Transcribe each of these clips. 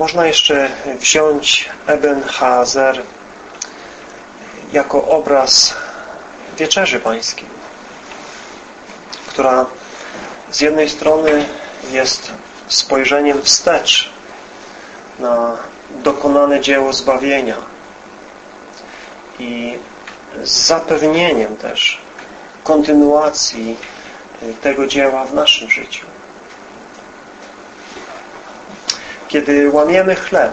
Można jeszcze wziąć Eben Hazer jako obraz Wieczerzy Pańskiej, która z jednej strony jest spojrzeniem wstecz na dokonane dzieło zbawienia i zapewnieniem też kontynuacji tego dzieła w naszym życiu. Kiedy łamiemy chleb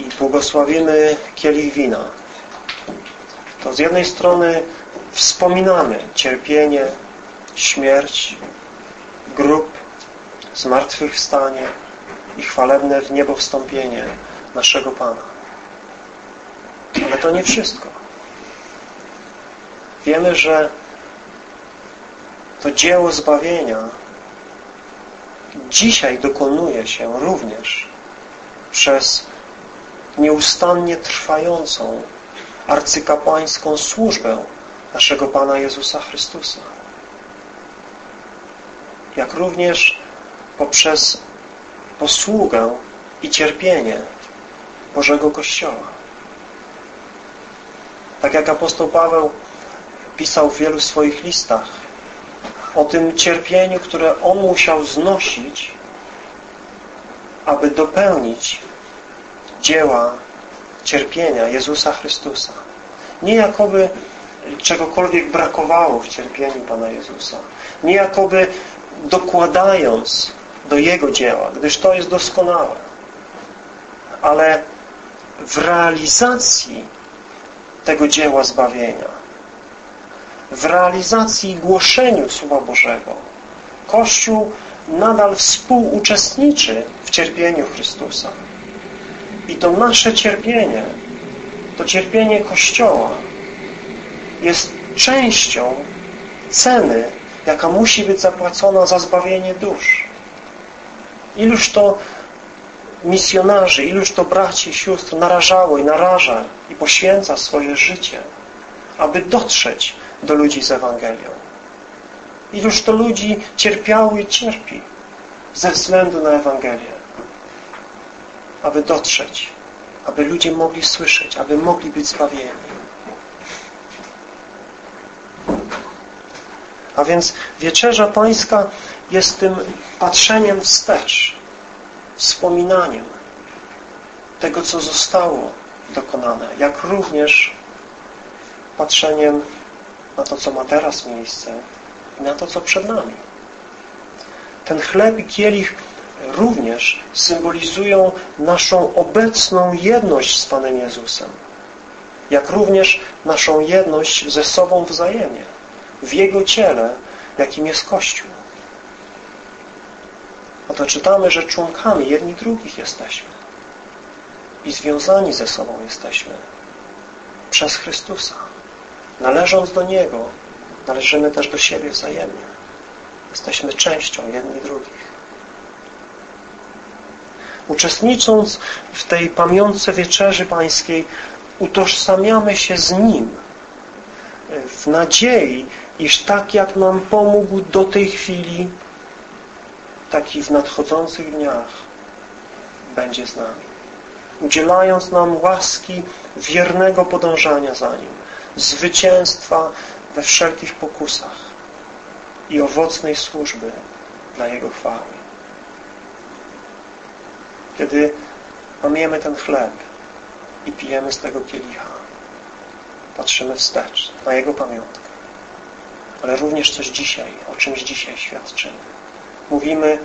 i błogosławimy kielich wina, to z jednej strony wspominamy cierpienie, śmierć, grób, zmartwychwstanie i chwalebne w niebo wstąpienie naszego Pana. Ale to nie wszystko. Wiemy, że to dzieło zbawienia dzisiaj dokonuje się również przez nieustannie trwającą arcykapłańską służbę naszego Pana Jezusa Chrystusa. Jak również poprzez posługę i cierpienie Bożego Kościoła. Tak jak apostoł Paweł pisał w wielu swoich listach o tym cierpieniu, które on musiał znosić, aby dopełnić dzieła cierpienia Jezusa Chrystusa. Nie jakoby czegokolwiek brakowało w cierpieniu Pana Jezusa. Nie jakoby dokładając do Jego dzieła, gdyż to jest doskonałe. Ale w realizacji tego dzieła zbawienia, w realizacji i głoszeniu Słowa Bożego, Kościół nadal współuczestniczy w cierpieniu Chrystusa. I to nasze cierpienie, to cierpienie Kościoła jest częścią ceny, jaka musi być zapłacona za zbawienie dusz. Iluż to misjonarzy, iluż to braci i sióstr narażało i naraża i poświęca swoje życie, aby dotrzeć do ludzi z Ewangelią. Iluż to ludzi cierpiało i cierpi ze względu na Ewangelię aby dotrzeć, aby ludzie mogli słyszeć, aby mogli być zbawieni. A więc Wieczerza Pańska jest tym patrzeniem wstecz, wspominaniem tego, co zostało dokonane, jak również patrzeniem na to, co ma teraz miejsce i na to, co przed nami. Ten chleb i kielich również symbolizują naszą obecną jedność z Panem Jezusem, jak również naszą jedność ze sobą wzajemnie, w Jego ciele, jakim jest Kościół. Oto czytamy, że członkami jedni drugich jesteśmy i związani ze sobą jesteśmy przez Chrystusa. Należąc do Niego, należymy też do siebie wzajemnie. Jesteśmy częścią jedni drugich. Uczestnicząc w tej pamiątce Wieczerzy Pańskiej utożsamiamy się z Nim w nadziei, iż tak jak nam pomógł do tej chwili, tak i w nadchodzących dniach będzie z nami. Udzielając nam łaski wiernego podążania za Nim, zwycięstwa we wszelkich pokusach i owocnej służby dla Jego chwały. Kiedy łamiemy ten chleb i pijemy z tego kielicha, patrzymy wstecz na Jego pamiątkę, ale również coś dzisiaj, o czymś dzisiaj świadczymy. Mówimy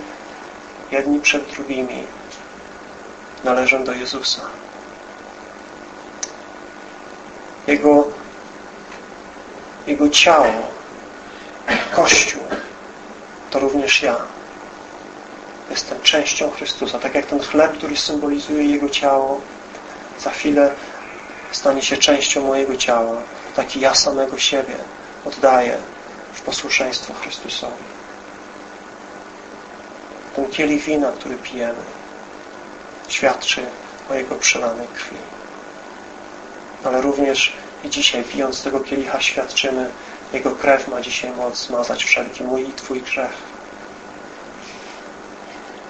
jedni przed drugimi należę do Jezusa. Jego, Jego ciało, Kościół, to również ja. Jestem częścią Chrystusa. Tak jak ten chleb, który symbolizuje Jego ciało, za chwilę stanie się częścią mojego ciała. Tak i ja samego siebie oddaję w posłuszeństwo Chrystusowi. Ten kielich wina, który pijemy, świadczy o Jego przelanej krwi. Ale również i dzisiaj, pijąc tego kielicha, świadczymy, Jego krew ma dzisiaj moc zmazać wszelki mój i Twój grzech.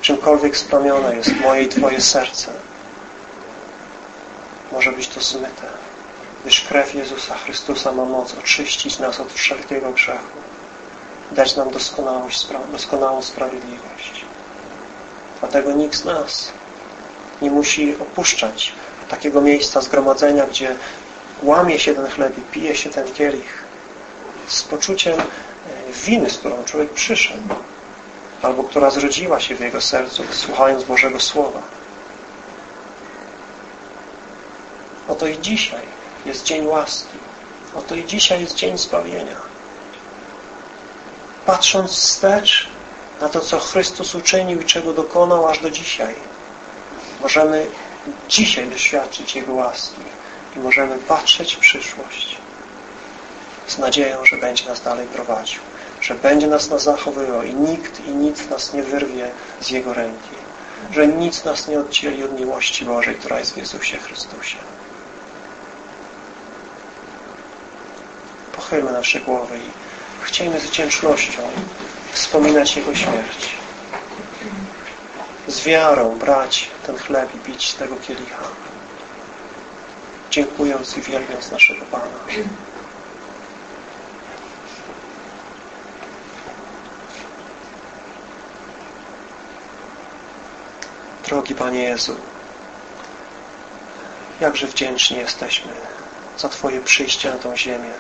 czymkolwiek splamione jest moje i Twoje serce, może być to zmyte, gdyż krew Jezusa Chrystusa ma moc oczyścić nas od wszelkiego grzechu, dać nam doskonałość, doskonałą sprawiedliwość. Dlatego nikt z nas nie musi opuszczać takiego miejsca zgromadzenia, gdzie łamie się ten chleb i pije się ten kielich z poczuciem e, winy, z którą człowiek przyszedł albo która zrodziła się w jego sercu, słuchając Bożego Słowa. Oto i dzisiaj jest dzień łaski. Oto i dzisiaj jest dzień zbawienia. Patrząc wstecz na to, co Chrystus uczynił i czego dokonał aż do dzisiaj, możemy dzisiaj doświadczyć Jego łaski i możemy patrzeć w przyszłość z nadzieją, że będzie nas dalej prowadził że będzie nas nas zachowywał i nikt i nic nas nie wyrwie z Jego ręki. Że nic nas nie oddzieli od miłości Bożej, która jest w Jezusie Chrystusie. Pochylmy nasze głowy i chciejmy z wdzięcznością wspominać Jego śmierć. Z wiarą brać ten chleb i pić z tego kielicha. Dziękując i wielbiąc naszego Pana. Drogi Panie Jezu, jakże wdzięczni jesteśmy za Twoje przyjście na tą ziemię,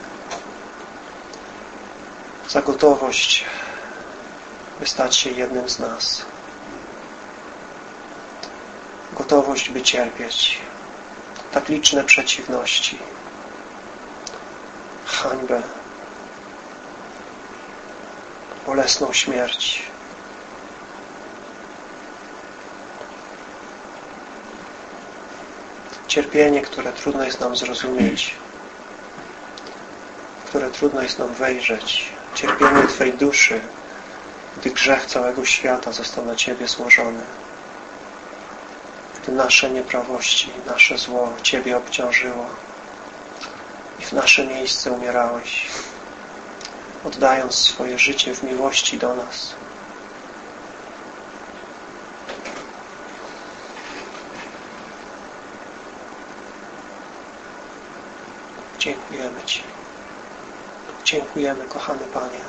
za gotowość, by stać się jednym z nas. Gotowość, by cierpieć tak liczne przeciwności, hańbę, bolesną śmierć, cierpienie, które trudno jest nam zrozumieć, które trudno jest nam wejrzeć, cierpienie Twojej duszy, gdy grzech całego świata został na Ciebie złożony, gdy nasze nieprawości, nasze zło Ciebie obciążyło i w nasze miejsce umierałeś, oddając swoje życie w miłości do nas. Dziękujemy Ci. Dziękujemy, kochany Panie.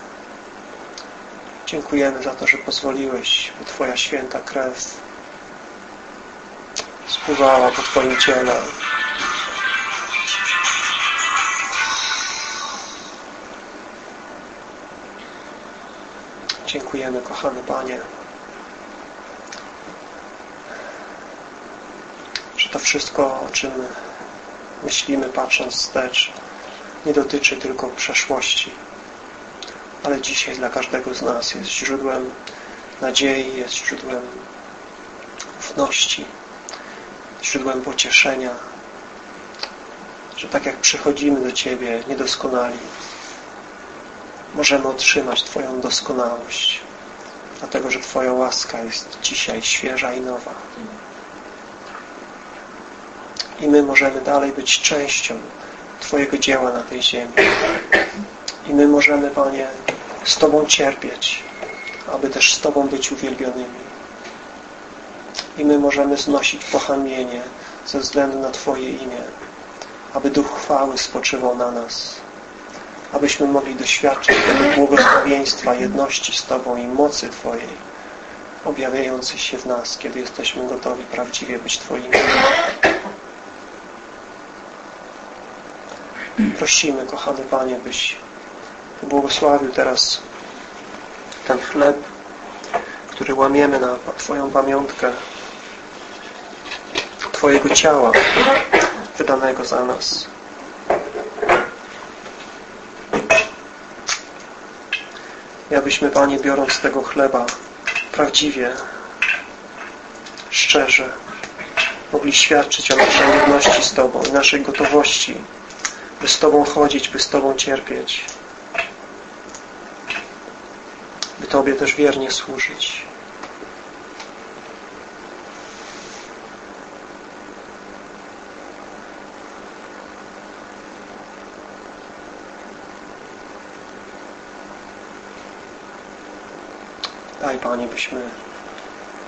Dziękujemy za to, że pozwoliłeś, by Twoja święta krew spływała po Twoim ciele. Dziękujemy, kochany Panie, że to wszystko, o czym myślimy patrząc wstecz nie dotyczy tylko przeszłości ale dzisiaj dla każdego z nas jest źródłem nadziei, jest źródłem ufności źródłem pocieszenia że tak jak przychodzimy do Ciebie niedoskonali możemy otrzymać Twoją doskonałość dlatego, że Twoja łaska jest dzisiaj świeża i nowa i my możemy dalej być częścią Twojego dzieła na tej ziemi. I my możemy, Panie, z Tobą cierpieć, aby też z Tobą być uwielbionymi. I my możemy znosić pochamienie ze względu na Twoje imię, aby Duch chwały spoczywał na nas, abyśmy mogli doświadczyć tego błogosławieństwa, jedności z Tobą i mocy Twojej, objawiającej się w nas, kiedy jesteśmy gotowi prawdziwie być Twoimi. Prosimy, kochany Panie, byś błogosławił teraz ten chleb, który łamiemy na Twoją pamiątkę Twojego ciała wydanego za nas. I abyśmy, Panie, biorąc tego chleba prawdziwie, szczerze, mogli świadczyć o naszej jedności z Tobą i naszej gotowości by z Tobą chodzić, by z Tobą cierpieć, by Tobie też wiernie służyć. Daj, Panie, byśmy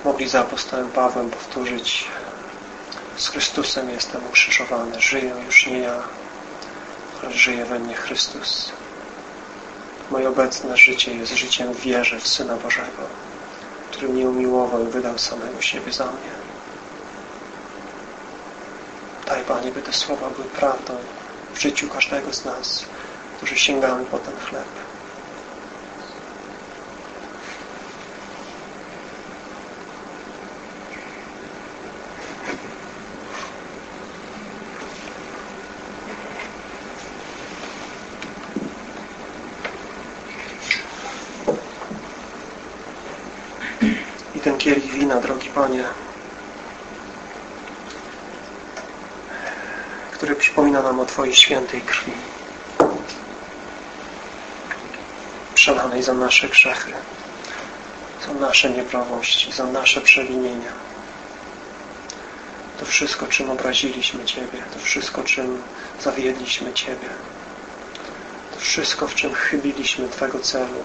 mogli za apostołem Pawłem powtórzyć z Chrystusem jestem ukrzyżowany, żyję już nie ja, ale żyje we mnie Chrystus. Moje obecne życie jest życiem w wierze w Syna Bożego, który mnie umiłował i wydał samego siebie za mnie. Daj Panie, by te słowa były prawdą w życiu każdego z nas, którzy sięgamy po ten chleb. Kielich wina, drogi Panie, który przypomina nam o Twojej świętej krwi przelanej za nasze grzechy, za nasze nieprawości, za nasze przewinienia. To wszystko, czym obraziliśmy Ciebie, to wszystko, czym zawiedliśmy Ciebie, to wszystko, w czym chybiliśmy Twego celu.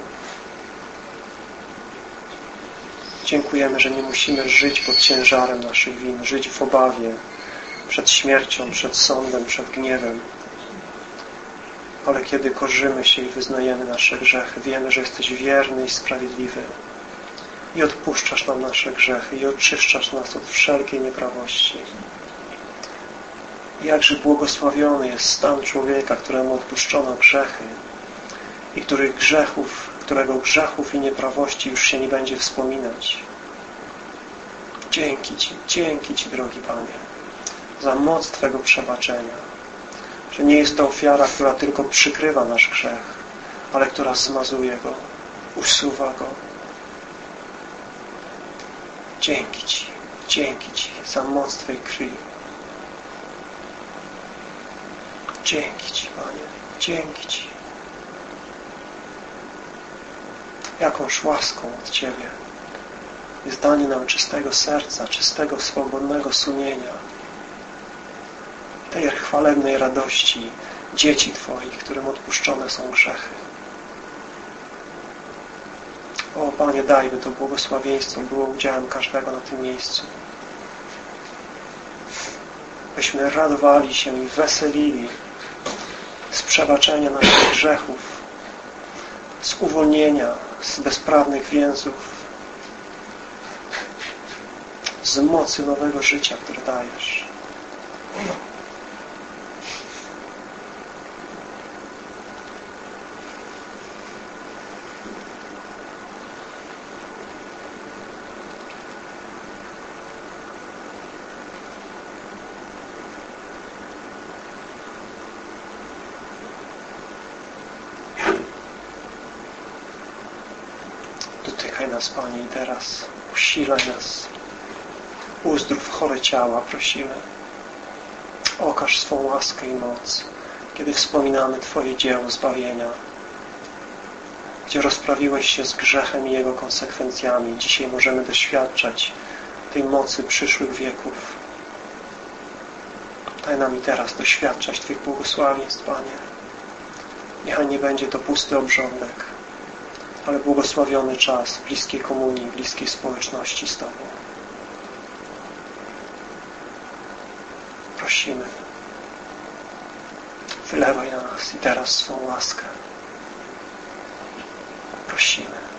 Dziękujemy, że nie musimy żyć pod ciężarem naszych win, żyć w obawie, przed śmiercią, przed sądem, przed gniewem. Ale kiedy korzymy się i wyznajemy nasze grzechy, wiemy, że jesteś wierny i sprawiedliwy i odpuszczasz nam nasze grzechy i oczyszczasz nas od wszelkiej nieprawości. Jakże błogosławiony jest stan człowieka, któremu odpuszczono grzechy i których grzechów, którego grzechów i nieprawości już się nie będzie wspominać. Dzięki Ci, dzięki Ci, drogi Panie za moc Twego przebaczenia. Że nie jest to ofiara, która tylko przykrywa nasz grzech, ale która zmazuje go, usuwa go. Dzięki Ci, dzięki Ci za moc Twojej krwi. Dzięki Ci, Panie, dzięki Ci. Jakąż łaską od Ciebie jest danie nam czystego serca, czystego, swobodnego sumienia, tej chwalebnej radości dzieci Twoich, którym odpuszczone są grzechy. O Panie, daj, by to błogosławieństwo było udziałem każdego na tym miejscu. Byśmy radowali się i weselili z przebaczenia naszych grzechów, z uwolnienia z bezprawnych więzów, z mocy nowego życia, które dajesz. Dotykaj nas, Panie, i teraz usilaj nas. Uzdrów chore ciała, prosimy. Okaż swą łaskę i moc, kiedy wspominamy Twoje dzieło zbawienia, gdzie rozprawiłeś się z grzechem i jego konsekwencjami. Dzisiaj możemy doświadczać tej mocy przyszłych wieków. Daj nam i teraz doświadczać Twych błogosławieństw, Panie. Niechaj nie będzie to pusty obrządek, ale błogosławiony czas bliskiej komunii, bliskiej społeczności z Tobą. Prosimy, wylewaj na nas i teraz swą łaskę. Prosimy.